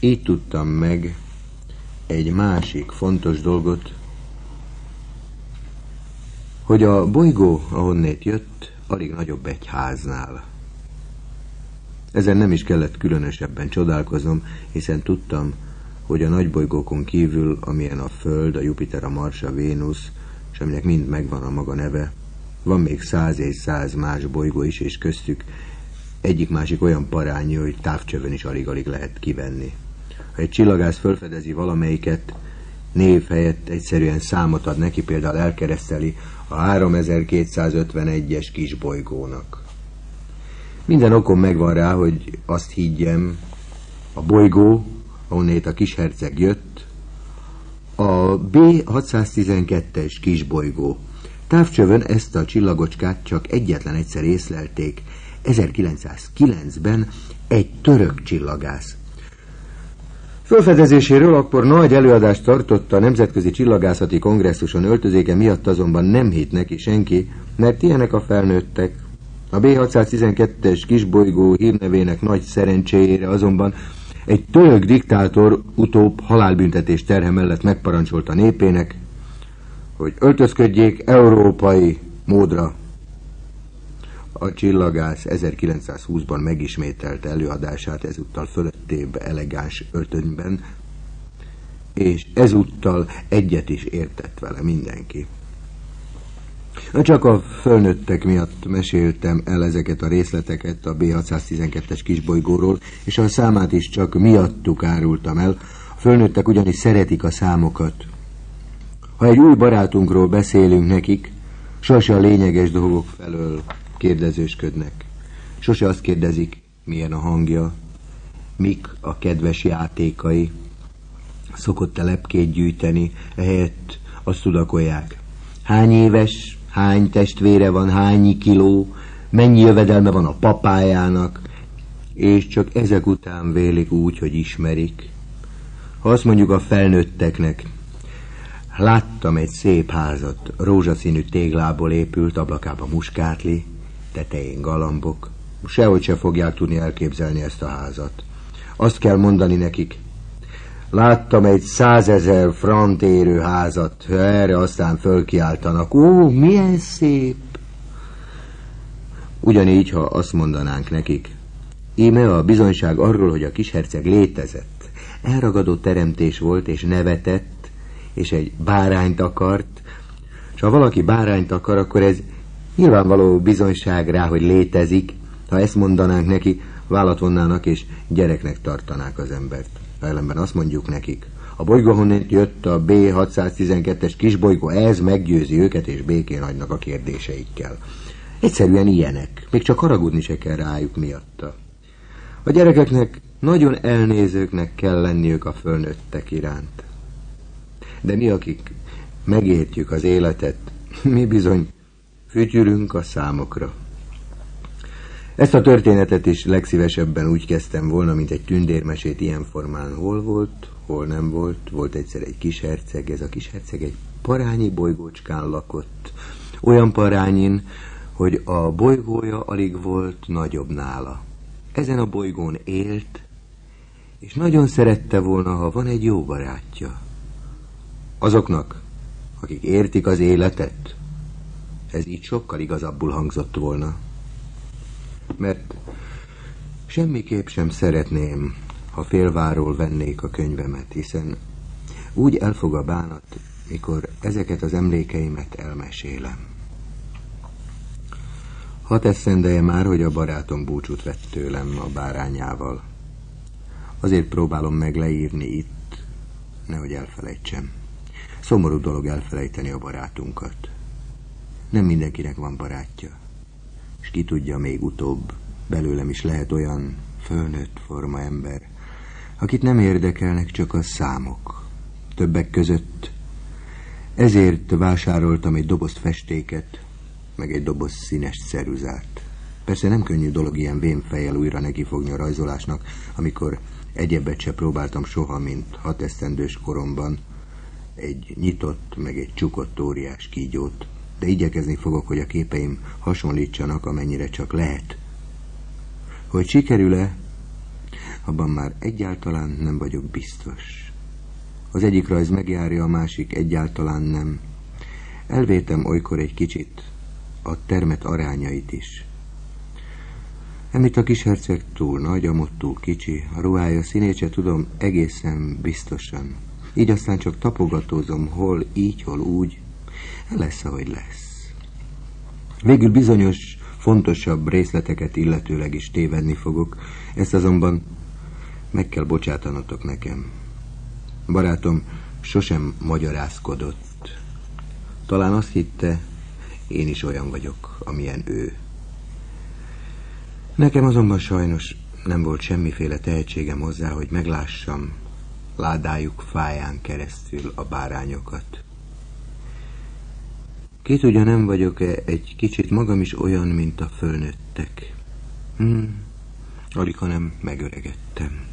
Így tudtam meg egy másik fontos dolgot, hogy a bolygó, ahonnét jött, alig nagyobb egy háznál. Ezen nem is kellett különösebben csodálkoznom, hiszen tudtam, hogy a nagybolygókon kívül, amilyen a Föld, a Jupiter, a Mars, a Vénusz, és aminek mind megvan a maga neve, van még száz és száz más bolygó is, és köztük egyik-másik olyan parányi, hogy távcsövön is alig-alig lehet kivenni. Egy csillagász fölfedezi valamelyiket, név helyett egyszerűen számot ad neki, például elkereszteli a 3251-es kisbolygónak. Minden okom megvan rá, hogy azt higgyem, a bolygó, ahonnét a kisherceg jött, a B612-es kisbolygó. Távcsövön ezt a csillagocskát csak egyetlen egyszer észlelték, 1909-ben egy török csillagász. Fölfedezéséről akkor nagy előadást tartott a Nemzetközi Csillagászati Kongresszuson öltözéke miatt azonban nem hitt neki senki, mert ilyenek a felnőttek. A B612-es kisbolygó hírnevének nagy szerencséjére azonban egy török diktátor utóbb halálbüntetés terhe mellett megparancsolta népének, hogy öltözködjék európai módra. A csillagász 1920-ban megismételte előadását ezúttal fölöttébb elegáns öltönyben, és ezúttal egyet is értett vele mindenki. Csak a fölnőttek miatt meséltem el ezeket a részleteket a B612-es kisbolygóról, és a számát is csak miattuk árultam el. A fölnőttek ugyanis szeretik a számokat. Ha egy új barátunkról beszélünk nekik, sose a lényeges dolgok felől kérdezősködnek. Sose azt kérdezik, milyen a hangja, mik a kedves játékai. Szokott telepkét gyűjteni, ehelyett azt tudakolják. Hány éves, hány testvére van, hány kiló, mennyi jövedelme van a papájának, és csak ezek után vélik úgy, hogy ismerik. Ha azt mondjuk a felnőtteknek, láttam egy szép házat, rózsaszínű téglából épült, ablakába muskátli, tetején galambok, sehogy se fogják tudni elképzelni ezt a házat. Azt kell mondani nekik, Láttam egy százezer frant érő házat, erre aztán fölkiáltanak. Ó, milyen szép! Ugyanígy, ha azt mondanánk nekik, íme a bizonyság arról, hogy a kisherceg létezett, elragadó teremtés volt, és nevetett, és egy bárányt akart, és ha valaki bárányt akar, akkor ez nyilvánvaló bizonyság rá, hogy létezik, ha ezt mondanánk neki, vállat vonnának, és gyereknek tartanák az embert. Ellenben azt mondjuk nekik, a bolygó honnét jött a B612-es kisbolygó, ez meggyőzi őket, és békén hagynak a kérdéseikkel. Egyszerűen ilyenek, még csak haragudni se kell rájuk miatta. A gyerekeknek nagyon elnézőknek kell lenniük a fölnőttek iránt. De mi, akik megértjük az életet, mi bizony fütyülünk a számokra. Ezt a történetet is legszívesebben úgy kezdtem volna, mint egy tündérmesét ilyen formán. Hol volt, hol nem volt. Volt egyszer egy kis herceg, ez a kis herceg egy parányi bolygócskán lakott. Olyan parányin, hogy a bolygója alig volt nagyobb nála. Ezen a bolygón élt, és nagyon szerette volna, ha van egy jó barátja. Azoknak, akik értik az életet, ez így sokkal igazabbul hangzott volna mert semmiképp sem szeretném, ha félváról vennék a könyvemet, hiszen úgy elfog a bánat, mikor ezeket az emlékeimet elmesélem. Hat eszendeje már, hogy a barátom búcsút vett tőlem a bárányával. Azért próbálom meg leírni itt, nehogy elfelejtsem. Szomorú dolog elfelejteni a barátunkat. Nem mindenkinek van barátja és ki tudja még utóbb, belőlem is lehet olyan fölnőtt forma ember, akit nem érdekelnek csak a számok. Többek között ezért vásároltam egy dobozt festéket, meg egy doboz színes ceruzát. Persze nem könnyű dolog ilyen vén fejjel újra nekifogni a rajzolásnak, amikor egyebet se próbáltam soha, mint hat esztendős koromban, egy nyitott, meg egy csukott óriás kígyót, de igyekezni fogok, hogy a képeim hasonlítsanak, amennyire csak lehet. Hogy sikerül-e? abban már egyáltalán nem vagyok biztos. Az egyik rajz megjárja, a másik egyáltalán nem. Elvétem olykor egy kicsit a termet arányait is. Emit a kis herceg túl nagy, a túl kicsi, a ruhája színét se tudom egészen biztosan. Így aztán csak tapogatózom, hol így, hol úgy. Lesz, ahogy lesz. Végül bizonyos fontosabb részleteket illetőleg is tévedni fogok, ezt azonban meg kell bocsátanotok nekem. Barátom sosem magyarázkodott. Talán azt hitte, én is olyan vagyok, amilyen ő. Nekem azonban sajnos nem volt semmiféle tehetségem hozzá, hogy meglássam ládájuk fáján keresztül a bárányokat. Ki tudja, nem vagyok-e egy kicsit magam is olyan, mint a fölnőttek. Hmm, alig, hanem megöregettem.